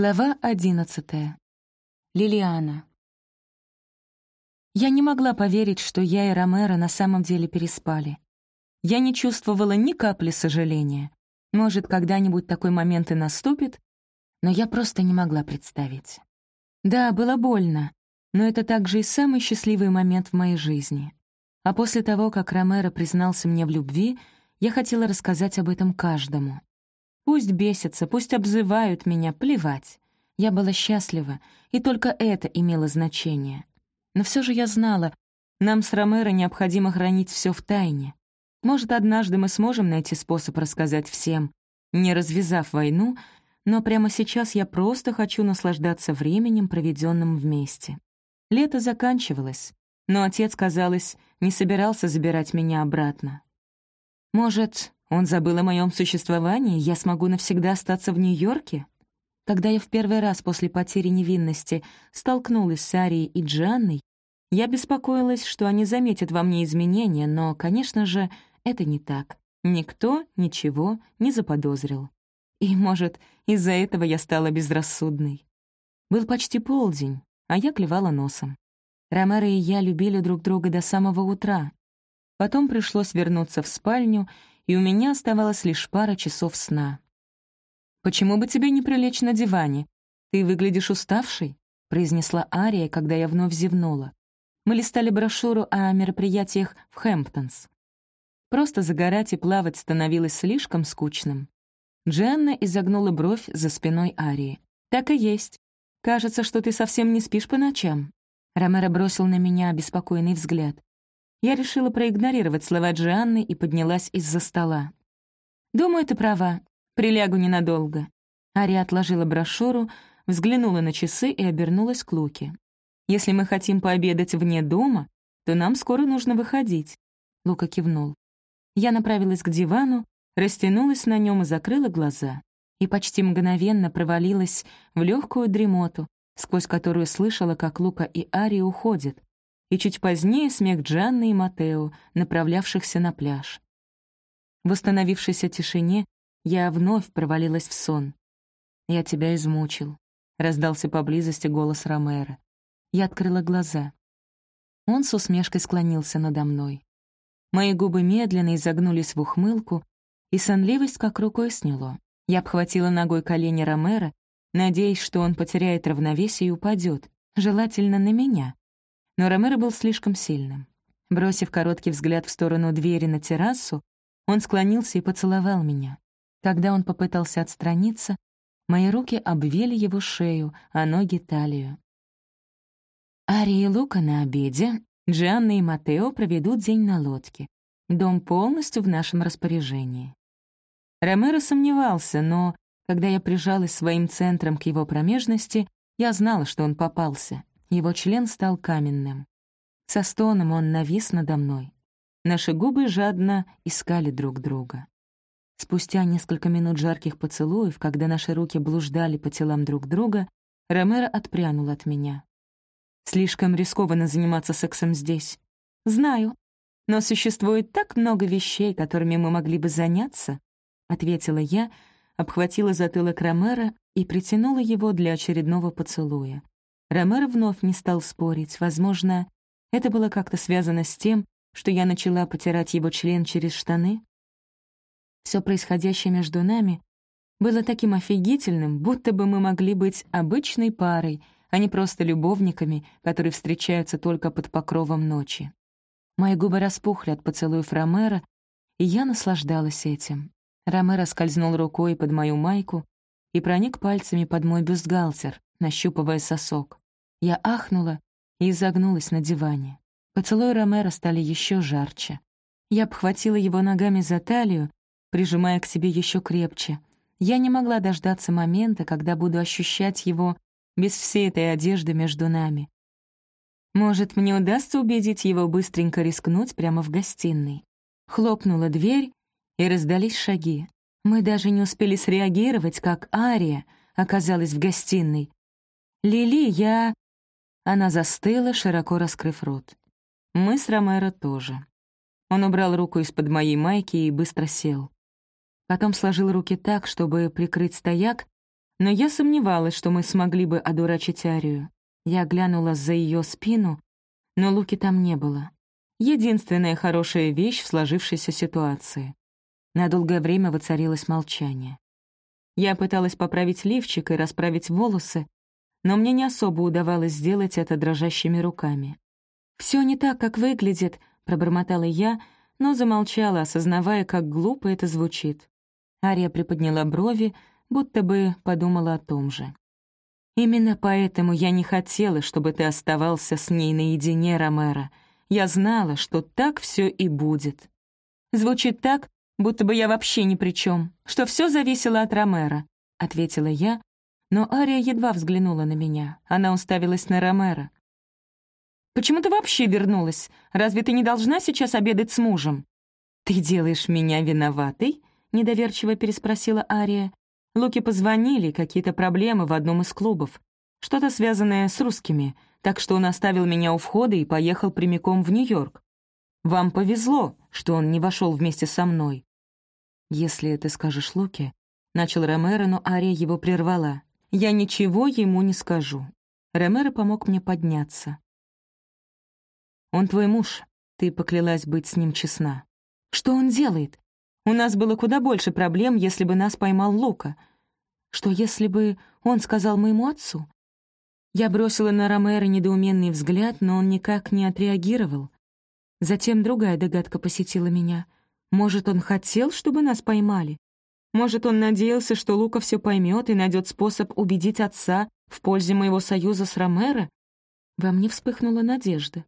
Глава одиннадцатая. Лилиана. Я не могла поверить, что я и Ромеро на самом деле переспали. Я не чувствовала ни капли сожаления. Может, когда-нибудь такой момент и наступит, но я просто не могла представить. Да, было больно, но это также и самый счастливый момент в моей жизни. А после того, как Ромеро признался мне в любви, я хотела рассказать об этом каждому. Пусть бесятся, пусть обзывают меня, плевать. Я была счастлива, и только это имело значение. Но все же я знала, нам с Ромеро необходимо хранить все в тайне. Может, однажды мы сможем найти способ рассказать всем, не развязав войну, но прямо сейчас я просто хочу наслаждаться временем, проведенным вместе. Лето заканчивалось, но отец, казалось, не собирался забирать меня обратно. Может, он забыл о моем существовании, я смогу навсегда остаться в Нью-Йорке? Когда я в первый раз после потери невинности столкнулась с Арией и Джанной, я беспокоилась, что они заметят во мне изменения, но, конечно же, это не так. Никто ничего не заподозрил. И, может, из-за этого я стала безрассудной. Был почти полдень, а я клевала носом. Ромеро и я любили друг друга до самого утра. Потом пришлось вернуться в спальню и у меня оставалось лишь пара часов сна. «Почему бы тебе не прилечь на диване? Ты выглядишь уставшей», — произнесла Ария, когда я вновь зевнула. Мы листали брошюру о мероприятиях в Хэмптонс. Просто загорать и плавать становилось слишком скучным. Дженна изогнула бровь за спиной Арии. «Так и есть. Кажется, что ты совсем не спишь по ночам». Ромеро бросил на меня обеспокоенный взгляд. Я решила проигнорировать слова Джианны и поднялась из-за стола. «Думаю, ты права. Прилягу ненадолго». Ари отложила брошюру, взглянула на часы и обернулась к Луке. «Если мы хотим пообедать вне дома, то нам скоро нужно выходить». Лука кивнул. Я направилась к дивану, растянулась на нем и закрыла глаза. И почти мгновенно провалилась в легкую дремоту, сквозь которую слышала, как Лука и Ари уходят, и чуть позднее смех Джанны и Матео, направлявшихся на пляж. В установившейся тишине я вновь провалилась в сон. «Я тебя измучил», — раздался поблизости голос Ромера. Я открыла глаза. Он с усмешкой склонился надо мной. Мои губы медленно изогнулись в ухмылку, и сонливость как рукой сняло. Я обхватила ногой колени Ромера, надеясь, что он потеряет равновесие и упадет, желательно на меня но Ромеро был слишком сильным. Бросив короткий взгляд в сторону двери на террасу, он склонился и поцеловал меня. Когда он попытался отстраниться, мои руки обвели его шею, а ноги — талию. Ари и Лука на обеде, Джианна и Матео проведут день на лодке. Дом полностью в нашем распоряжении. Ромеро сомневался, но, когда я прижалась своим центром к его промежности, я знала, что он попался. Его член стал каменным. Со стоном он навис надо мной. Наши губы жадно искали друг друга. Спустя несколько минут жарких поцелуев, когда наши руки блуждали по телам друг друга, Ромеро отпрянул от меня. «Слишком рискованно заниматься сексом здесь. Знаю, но существует так много вещей, которыми мы могли бы заняться», — ответила я, обхватила затылок Ромеро и притянула его для очередного поцелуя. Ромеро вновь не стал спорить. Возможно, это было как-то связано с тем, что я начала потирать его член через штаны. Все происходящее между нами было таким офигительным, будто бы мы могли быть обычной парой, а не просто любовниками, которые встречаются только под покровом ночи. Мои губы распухли от поцелуев Ромеро, и я наслаждалась этим. Ромеро скользнул рукой под мою майку и проник пальцами под мой бюстгальтер, нащупывая сосок. Я ахнула и изогнулась на диване. Поцелуи Ромеро стали еще жарче. Я обхватила его ногами за талию, прижимая к себе еще крепче. Я не могла дождаться момента, когда буду ощущать его без всей этой одежды между нами. Может, мне удастся убедить его быстренько рискнуть прямо в гостиной. Хлопнула дверь, и раздались шаги. Мы даже не успели среагировать, как Ария оказалась в гостиной. «Лили, я...» Она застыла, широко раскрыв рот. Мы с Ромеро тоже. Он убрал руку из-под моей майки и быстро сел. Потом сложил руки так, чтобы прикрыть стояк, Но я сомневалась, что мы смогли бы одурачить Арию. Я глянула за ее спину, но Луки там не было. Единственная хорошая вещь в сложившейся ситуации. На долгое время воцарилось молчание. Я пыталась поправить лифчик и расправить волосы, но мне не особо удавалось сделать это дрожащими руками. Все не так, как выглядит», — пробормотала я, но замолчала, осознавая, как глупо это звучит. Ария приподняла брови, будто бы подумала о том же. «Именно поэтому я не хотела, чтобы ты оставался с ней наедине, Ромеро. Я знала, что так все и будет. Звучит так, будто бы я вообще ни при чем, что все зависело от Ромеро», — ответила я, но Ария едва взглянула на меня. Она уставилась на Ромеро. «Почему ты вообще вернулась? Разве ты не должна сейчас обедать с мужем?» «Ты делаешь меня виноватой?» — недоверчиво переспросила Ария. Луки позвонили, какие-то проблемы в одном из клубов. Что-то связанное с русскими, так что он оставил меня у входа и поехал прямиком в Нью-Йорк. Вам повезло, что он не вошел вместе со мной. «Если ты скажешь Луке...» — начал Ромеро, но Ария его прервала. «Я ничего ему не скажу». Ромеро помог мне подняться. «Он твой муж. Ты поклялась быть с ним честна. Что он делает? У нас было куда больше проблем, если бы нас поймал Лука. Что если бы он сказал моему отцу? Я бросила на Ромеро недоуменный взгляд, но он никак не отреагировал. Затем другая догадка посетила меня. Может, он хотел, чтобы нас поймали? Может, он надеялся, что Лука все поймет и найдет способ убедить отца в пользе моего союза с Ромеро? Во мне вспыхнула надежда.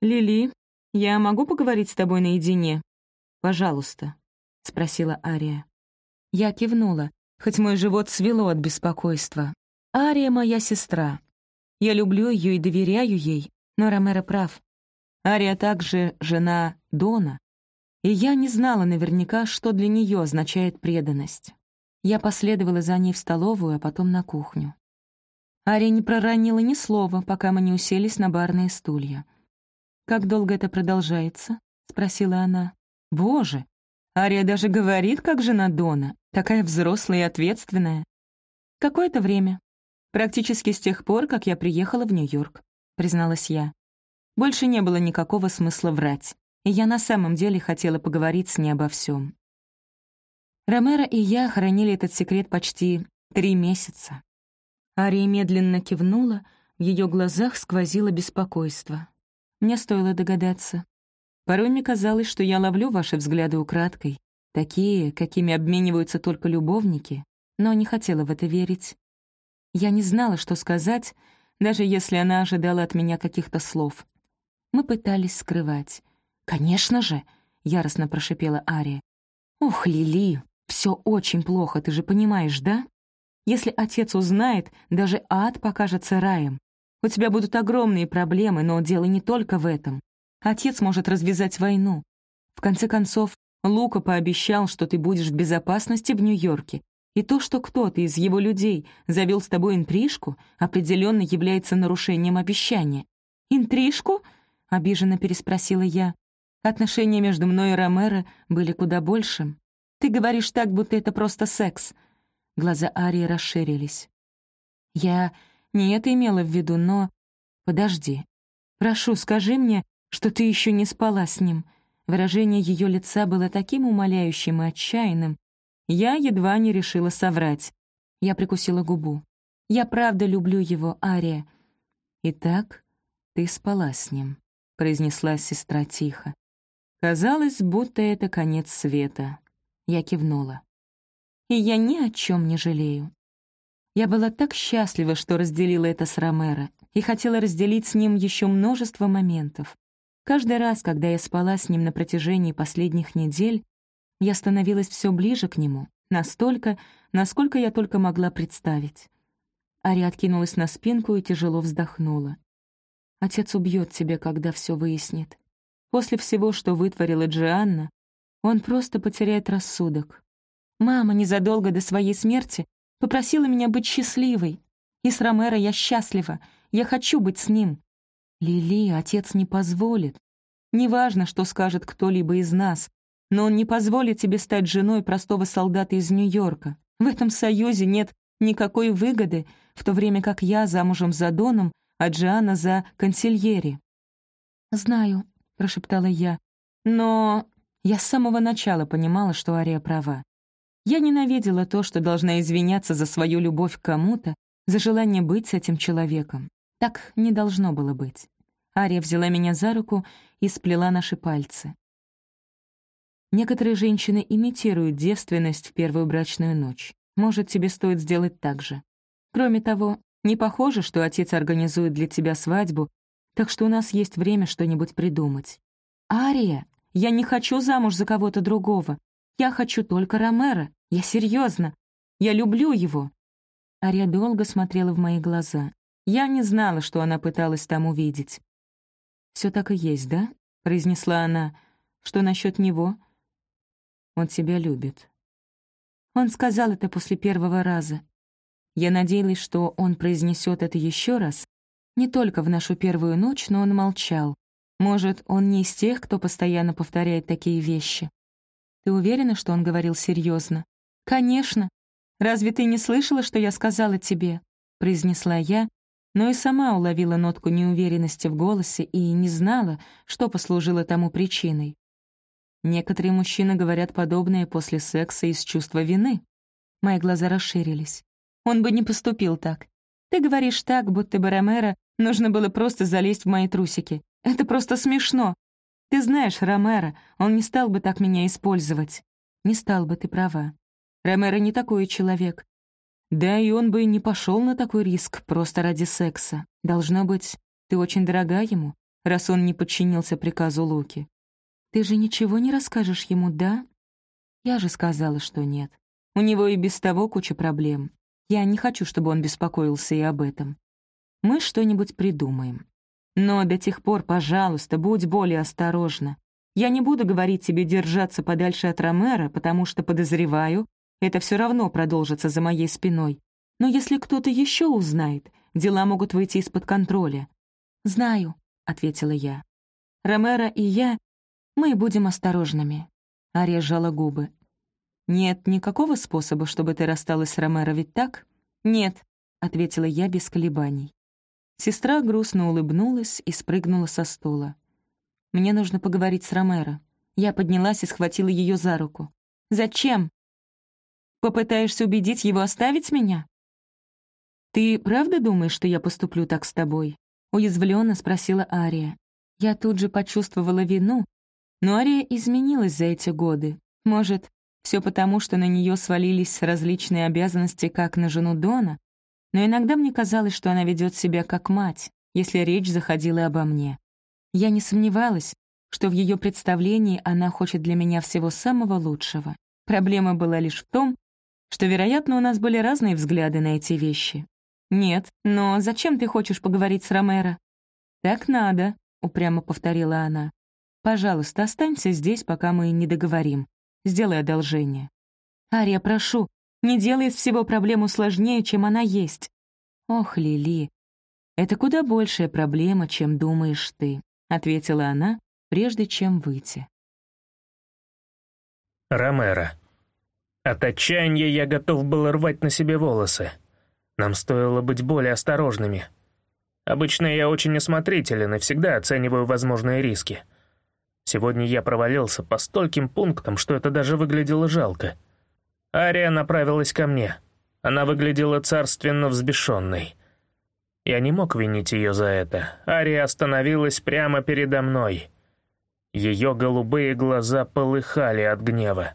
«Лили, я могу поговорить с тобой наедине? Пожалуйста», — спросила Ария. Я кивнула, хоть мой живот свело от беспокойства. Ария — моя сестра. Я люблю ее и доверяю ей, но Ромеро прав. Ария также жена Дона, и я не знала наверняка, что для нее означает преданность. Я последовала за ней в столовую, а потом на кухню. Ария не проронила ни слова, пока мы не уселись на барные стулья. «Как долго это продолжается?» — спросила она. «Боже! Ария даже говорит, как жена Дона, такая взрослая и ответственная. Какое-то время. Практически с тех пор, как я приехала в Нью-Йорк», — призналась я. Больше не было никакого смысла врать, и я на самом деле хотела поговорить с ней обо всем. Ромеро и я хранили этот секрет почти три месяца. Ария медленно кивнула, в ее глазах сквозило беспокойство. Мне стоило догадаться. Порой мне казалось, что я ловлю ваши взгляды украдкой, такие, какими обмениваются только любовники, но не хотела в это верить. Я не знала, что сказать, даже если она ожидала от меня каких-то слов. Мы пытались скрывать. «Конечно же!» — яростно прошипела Ария. «Ух, Лили, все очень плохо, ты же понимаешь, да? Если отец узнает, даже ад покажется раем. У тебя будут огромные проблемы, но дело не только в этом. Отец может развязать войну. В конце концов, Лука пообещал, что ты будешь в безопасности в Нью-Йорке, и то, что кто-то из его людей завел с тобой интрижку, определенно является нарушением обещания. «Интрижку?» — обиженно переспросила я. Отношения между мной и Ромеро были куда большим. Ты говоришь так, будто это просто секс. Глаза Арии расширились. Я не это имела в виду, но... Подожди. Прошу, скажи мне, что ты еще не спала с ним. Выражение ее лица было таким умоляющим и отчаянным. Я едва не решила соврать. Я прикусила губу. Я правда люблю его, Ария. Итак, ты спала с ним, произнесла сестра тихо. Казалось, будто это конец света. Я кивнула. И я ни о чем не жалею. Я была так счастлива, что разделила это с Ромеро, и хотела разделить с ним еще множество моментов. Каждый раз, когда я спала с ним на протяжении последних недель, я становилась все ближе к нему, настолько, насколько я только могла представить. Ари откинулась на спинку и тяжело вздохнула. «Отец убьет тебя, когда все выяснит. После всего, что вытворила Джианна, он просто потеряет рассудок. Мама незадолго до своей смерти Попросила меня быть счастливой. И с Ромеро я счастлива. Я хочу быть с ним. Лили, отец не позволит. Неважно, что скажет кто-либо из нас, но он не позволит тебе стать женой простого солдата из Нью-Йорка. В этом союзе нет Никакой выгоды, в то время как я замужем за Доном, а Джиана за консильери. «Знаю», — прошептала я, — «но...» Я с самого начала понимала, что Ария права. Я ненавидела то, что должна извиняться за свою любовь к кому-то, за желание быть с этим человеком. Так не должно было быть. Ария взяла меня за руку и сплела наши пальцы. Некоторые женщины имитируют девственность в первую брачную ночь. Может, тебе стоит сделать так же. Кроме того, не похоже, что отец организует для тебя свадьбу, так что у нас есть время что-нибудь придумать. Ария, я не хочу замуж за кого-то другого. Я хочу только Ромера. Я серьезно. Я люблю его. Ария долго смотрела в мои глаза. Я не знала, что она пыталась там увидеть. Все так и есть, да?» — произнесла она. «Что насчет него?» «Он тебя любит». Он сказал это после первого раза. Я надеялась, что он произнесет это еще раз, не только в нашу первую ночь, но он молчал. Может, он не из тех, кто постоянно повторяет такие вещи. Ты уверена, что он говорил серьезно? Конечно. Разве ты не слышала, что я сказала тебе? произнесла я, но и сама уловила нотку неуверенности в голосе и не знала, что послужило тому причиной. Некоторые мужчины говорят подобное после секса из чувства вины. Мои глаза расширились. Он бы не поступил так. Ты говоришь так, будто бы Ромеро нужно было просто залезть в мои трусики. Это просто смешно. Ты знаешь Ромеро, он не стал бы так меня использовать. Не стал бы, ты права. Ромеро не такой человек. Да и он бы не пошел на такой риск просто ради секса. Должно быть, ты очень дорога ему, раз он не подчинился приказу Луки. Ты же ничего не расскажешь ему, да? Я же сказала, что нет. У него и без того куча проблем. Я не хочу, чтобы он беспокоился и об этом. Мы что-нибудь придумаем. Но до тех пор, пожалуйста, будь более осторожна. Я не буду говорить тебе держаться подальше от Ромера, потому что подозреваю, это все равно продолжится за моей спиной. Но если кто-то еще узнает, дела могут выйти из-под контроля. «Знаю», — ответила я. «Ромеро и я, мы будем осторожными». Ария сжала губы. «Нет никакого способа, чтобы ты рассталась с Ромеро, ведь так?» «Нет», — ответила я без колебаний. Сестра грустно улыбнулась и спрыгнула со стула. «Мне нужно поговорить с Ромеро». Я поднялась и схватила ее за руку. «Зачем?» Попытаешься убедить его оставить меня?» «Ты правда думаешь, что я поступлю так с тобой?» — уязвленно спросила Ария. Я тут же почувствовала вину, но Ария изменилась за эти годы. Может, все потому, что на нее свалились различные обязанности, как на жену Дона, но иногда мне казалось, что она ведет себя как мать, если речь заходила обо мне. Я не сомневалась, что в ее представлении она хочет для меня всего самого лучшего. Проблема была лишь в том, что, вероятно, у нас были разные взгляды на эти вещи. «Нет, но зачем ты хочешь поговорить с Ромеро?» «Так надо», — упрямо повторила она. «Пожалуйста, останься здесь, пока мы не договорим. Сделай одолжение». «Ария, прошу, не делай из всего проблему сложнее, чем она есть». «Ох, Лили, это куда большая проблема, чем думаешь ты», — ответила она, прежде чем выйти. Ромеро. От отчаяния я готов был рвать на себе волосы. Нам стоило быть более осторожными. Обычно я очень осмотрителен и всегда оцениваю возможные риски. Сегодня я провалился по стольким пунктам, что это даже выглядело жалко. Ария направилась ко мне. Она выглядела царственно взбешенной. Я не мог винить ее за это. Ария остановилась прямо передо мной. Ее голубые глаза полыхали от гнева.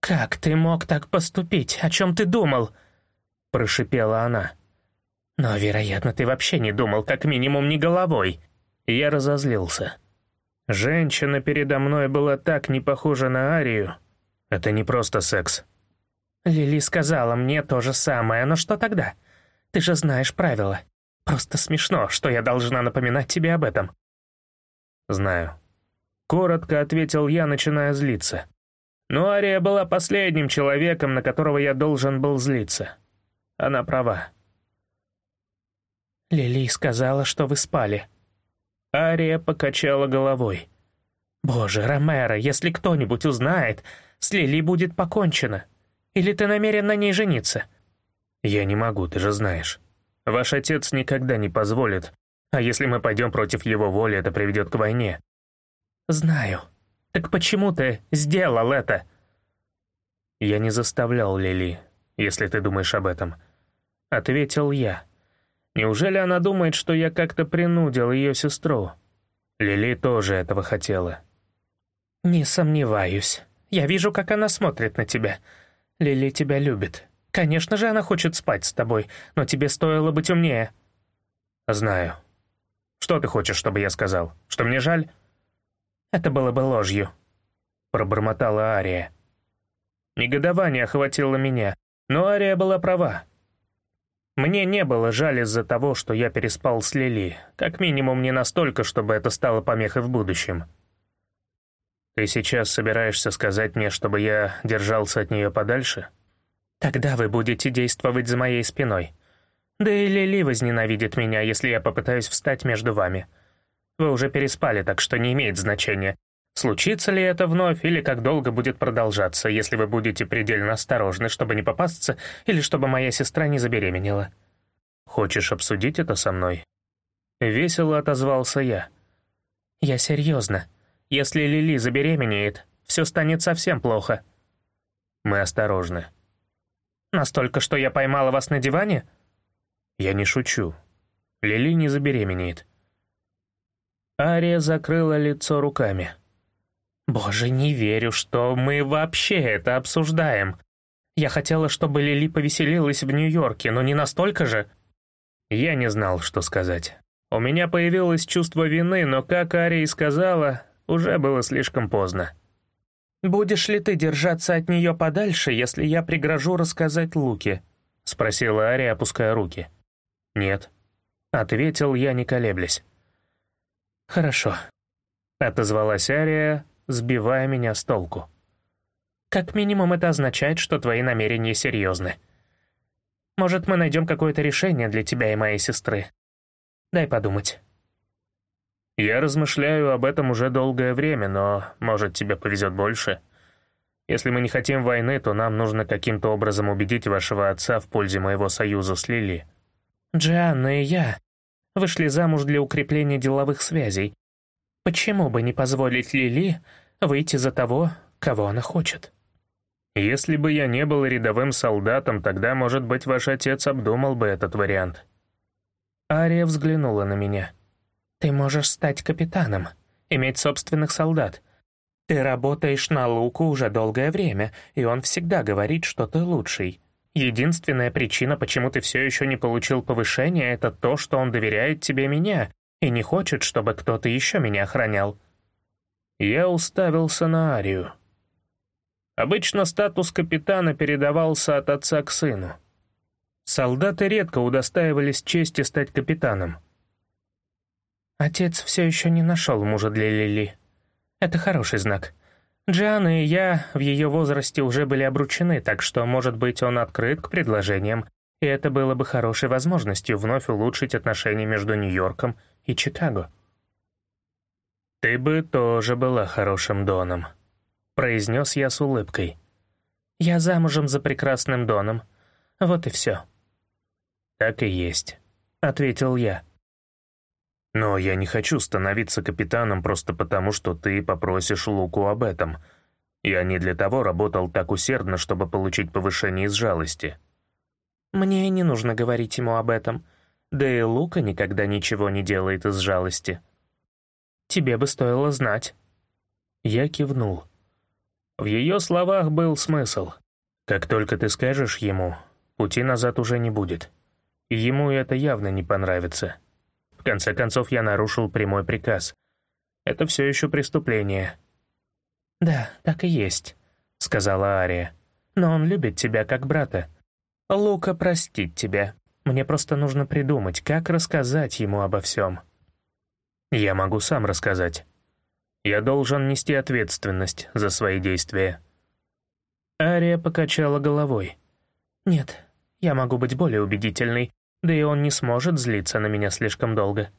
«Как ты мог так поступить? О чем ты думал?» — прошипела она. «Но, вероятно, ты вообще не думал, как минимум, не головой». Я разозлился. Женщина передо мной была так не похожа на Арию. Это не просто секс. Лили сказала мне то же самое, но что тогда? Ты же знаешь правила. Просто смешно, что я должна напоминать тебе об этом. Знаю. Коротко ответил я, начиная злиться. Но Ария была последним человеком, на которого я должен был злиться. Она права. Лили сказала, что вы спали. Ария покачала головой. «Боже, Ромеро, если кто-нибудь узнает, с Лили будет покончено. Или ты намерен на ней жениться?» «Я не могу, ты же знаешь. Ваш отец никогда не позволит, а если мы пойдем против его воли, это приведет к войне». «Знаю. Так почему ты сделал это?» «Я не заставлял Лили, если ты думаешь об этом», — ответил я. «Неужели она думает, что я как-то принудил ее сестру?» Лили тоже этого хотела. «Не сомневаюсь. Я вижу, как она смотрит на тебя. Лили тебя любит. Конечно же, она хочет спать с тобой, но тебе стоило быть умнее». «Знаю. Что ты хочешь, чтобы я сказал? Что мне жаль?» «Это было бы ложью», — пробормотала Ария. Негодование охватило меня, но Ария была права. Мне не было жаль из-за того, что я переспал с Лили, как минимум не настолько, чтобы это стало помехой в будущем. Ты сейчас собираешься сказать мне, чтобы я держался от нее подальше? Тогда вы будете действовать за моей спиной. Да и Лили возненавидит меня, если я попытаюсь встать между вами. Вы уже переспали, так что не имеет значения, случится ли это вновь или как долго будет продолжаться, если вы будете предельно осторожны, чтобы не попасться или чтобы моя сестра не забеременела. Хочешь обсудить это со мной? Весело отозвался я. Я серьезно. Если Лили забеременеет, все станет совсем плохо. Мы осторожны. Настолько, что я поймала вас на диване? Я не шучу. Лили не забеременеет. Ария закрыла лицо руками. «Боже, не верю, что мы вообще это обсуждаем. Я хотела, чтобы Лили повеселилась в Нью-Йорке, но не настолько же». Я не знал, что сказать. У меня появилось чувство вины, но, как Ария сказала, уже было слишком поздно. «Будешь ли ты держаться от нее подальше, если я пригрожу рассказать Луке?» — спросила Ария, опуская руки. «Нет», — ответил я, не колеблясь. «Хорошо», — отозвалась Ария, сбивая меня с толку. «Как минимум это означает, что твои намерения серьезны. Может, мы найдем какое-то решение для тебя и моей сестры. Дай подумать». «Я размышляю об этом уже долгое время, но, может, тебе повезет больше. Если мы не хотим войны, то нам нужно каким-то образом убедить вашего отца в пользе моего союза с Лили». «Джианна и я вышли замуж для укрепления деловых связей. Почему бы не позволить Лили выйти за того, кого она хочет?» «Если бы я не был рядовым солдатом, тогда, может быть, ваш отец обдумал бы этот вариант». Ария взглянула на меня. Ты можешь стать капитаном, иметь собственных солдат. Ты работаешь на Луку уже долгое время, и он всегда говорит, что ты лучший. Единственная причина, почему ты все еще не получил повышения, это то, что он доверяет тебе меня и не хочет, чтобы кто-то еще меня охранял». Я уставился на Арию. Обычно статус капитана передавался от отца к сыну. Солдаты редко удостаивались чести стать капитаном. Отец все еще не нашел мужа для Лили. Это хороший знак. Джиана и я в ее возрасте уже были обручены, так что, может быть, он открыт к предложениям, и это было бы хорошей возможностью вновь улучшить отношения между Нью-Йорком и Чикаго. «Ты бы тоже была хорошим Доном», — произнес я с улыбкой. «Я замужем за прекрасным Доном. Вот и все». «Так и есть», — ответил я. Но я не хочу становиться капитаном просто потому, что ты попросишь Луку об этом. Я не для того работал так усердно, чтобы получить повышение из жалости. Мне не нужно говорить ему об этом. Да и Лука никогда ничего не делает из жалости. Тебе бы стоило знать. Я кивнул. В ее словах был смысл. Как только ты скажешь ему, пути назад уже не будет. И ему это явно не понравится. В конце концов, я нарушил прямой приказ. Это все еще преступление. «Да, так и есть», — сказала Ария. «Но он любит тебя как брата. Лука простит тебя. Мне просто нужно придумать, как рассказать ему обо всем». «Я могу сам рассказать. Я должен нести ответственность за свои действия». Ария покачала головой. «Нет, я могу быть более убедительной, да и он не сможет злиться на меня слишком долго».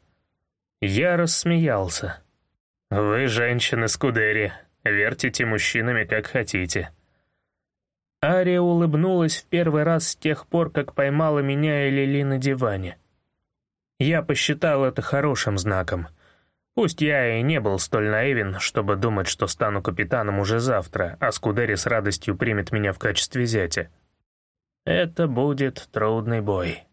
Я рассмеялся. «Вы, женщины Скудери, вертите мужчинами как хотите». Ария улыбнулась в первый раз с тех пор, как поймала меня и Лили на диване. Я посчитал это хорошим знаком. Пусть я и не был столь наивен, чтобы думать, что стану капитаном уже завтра, а Скудери с радостью примет меня в качестве зятя. Это будет трудный бой.